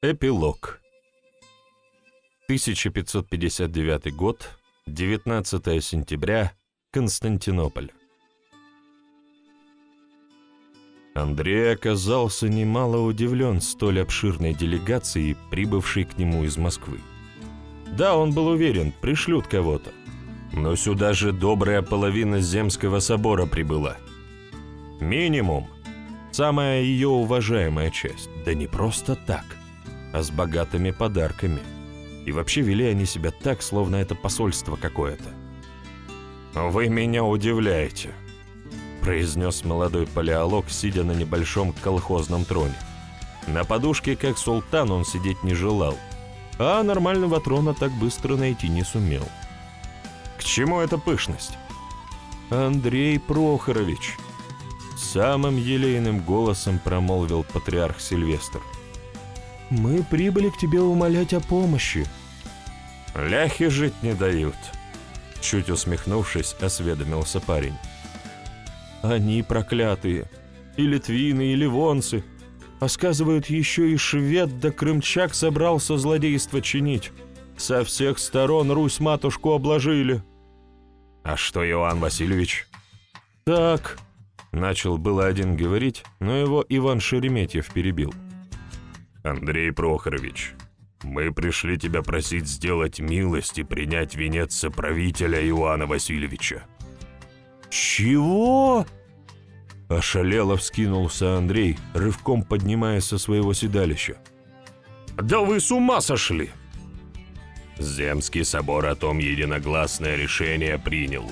Эпилог. 1559 год, 19 сентября, Константинополь. Андрей оказался немало удивлен столь обширной делегацией, прибывшей к нему из Москвы. Да, он был уверен, пришлют кого-то. Но сюда же добрая половина Земского собора прибыла. Минимум. Самая ее уважаемая часть. Да не просто так а с богатыми подарками. И вообще вели они себя так, словно это посольство какое-то. «Вы меня удивляете», — произнес молодой палеолог, сидя на небольшом колхозном троне. На подушке, как султан, он сидеть не желал, а нормального трона так быстро найти не сумел. «К чему эта пышность?» «Андрей Прохорович», — самым елейным голосом промолвил патриарх Сильвестр. — «Мы прибыли к тебе умолять о помощи». «Ляхи жить не дают», — чуть усмехнувшись, осведомился парень. «Они проклятые, и литвины, и ливонцы, а сказывают, еще и швед да крымчак собрался злодейство чинить. Со всех сторон Русь-матушку обложили». «А что, Иоанн Васильевич?» «Так», — начал было один говорить, но его Иван Шереметьев перебил. «Андрей Прохорович, мы пришли тебя просить сделать милость и принять венец соправителя Иоанна Васильевича». «Чего?» Ошалело вскинулся Андрей, рывком поднимаясь со своего седалища. «Да вы с ума сошли!» Земский собор о том единогласное решение принял.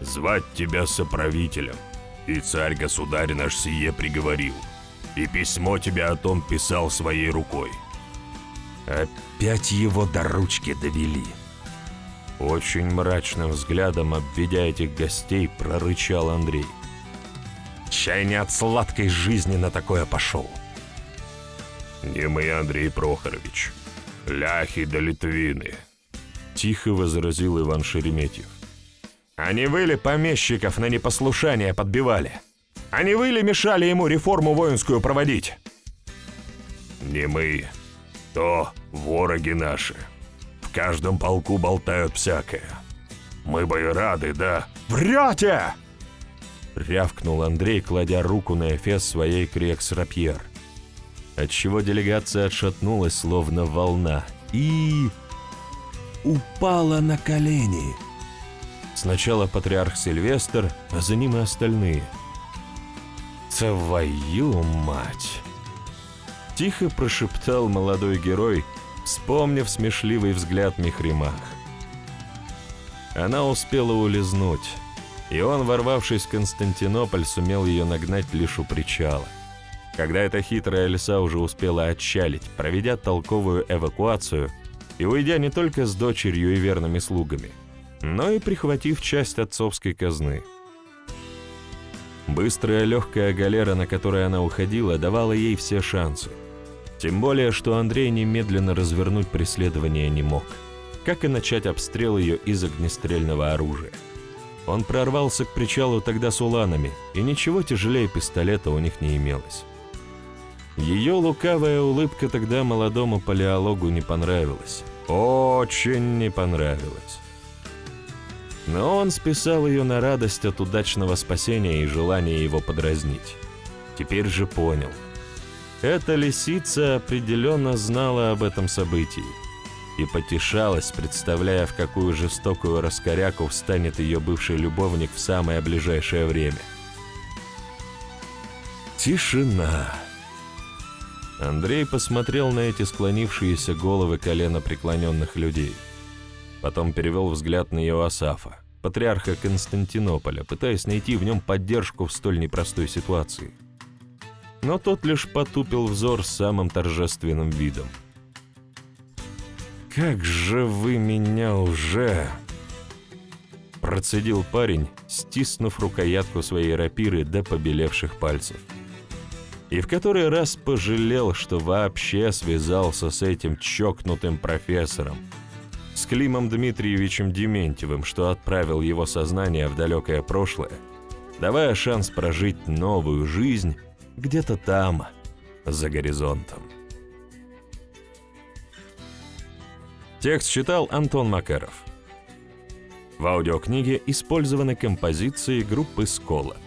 Звать тебя соправителем, и царь-государь наш сие приговорил – и письмо тебе о том писал своей рукой. Опять его до ручки довели. Очень мрачным взглядом, обведя этих гостей, прорычал Андрей. Чай не от сладкой жизни на такое пошел. Не мы, Андрей Прохорович. Ляхи да литвины. Тихо возразил Иван Шереметьев. Они выли помещиков на непослушание подбивали. А не вы ли мешали ему реформу воинскую проводить?» «Не мы, то вороги наши. В каждом полку болтают всякое. Мы бы и рады, да...» «Врете!» Рявкнул Андрей, кладя руку на эфес своей крекс-рапьер. Отчего делегация отшатнулась, словно волна, и... упала на колени. Сначала патриарх Сильвестр, а за ним и остальные — «Твою мать!» Тихо прошептал молодой герой, вспомнив смешливый взгляд Мехримах. Она успела улизнуть, и он, ворвавшись в Константинополь, сумел ее нагнать лишь у причала. Когда эта хитрая лиса уже успела отчалить, проведя толковую эвакуацию и уйдя не только с дочерью и верными слугами, но и прихватив часть отцовской казны – Быстрая легкая галера, на которой она уходила, давала ей все шансы. Тем более, что Андрей немедленно развернуть преследование не мог, как и начать обстрел ее из огнестрельного оружия. Он прорвался к причалу тогда с уланами, и ничего тяжелее пистолета у них не имелось. Ее лукавая улыбка тогда молодому палеологу не понравилась. Очень не понравилась. Но он списал ее на радость от удачного спасения и желание его подразнить. Теперь же понял. Эта лисица определенно знала об этом событии и потешалась, представляя, в какую жестокую раскоряку встанет ее бывший любовник в самое ближайшее время. Тишина. Андрей посмотрел на эти склонившиеся головы колено преклоненных людей – Потом перевел взгляд на Иоасафа, патриарха Константинополя, пытаясь найти в нем поддержку в столь непростой ситуации. Но тот лишь потупил взор самым торжественным видом. «Как же вы меня уже...» Процедил парень, стиснув рукоятку своей рапиры до побелевших пальцев. И в который раз пожалел, что вообще связался с этим чокнутым профессором, с Климом Дмитриевичем Дементьевым, что отправил его сознание в далекое прошлое, давая шанс прожить новую жизнь где-то там, за горизонтом. Текст читал Антон Макаров. В аудиокниге использованы композиции группы «Сколот».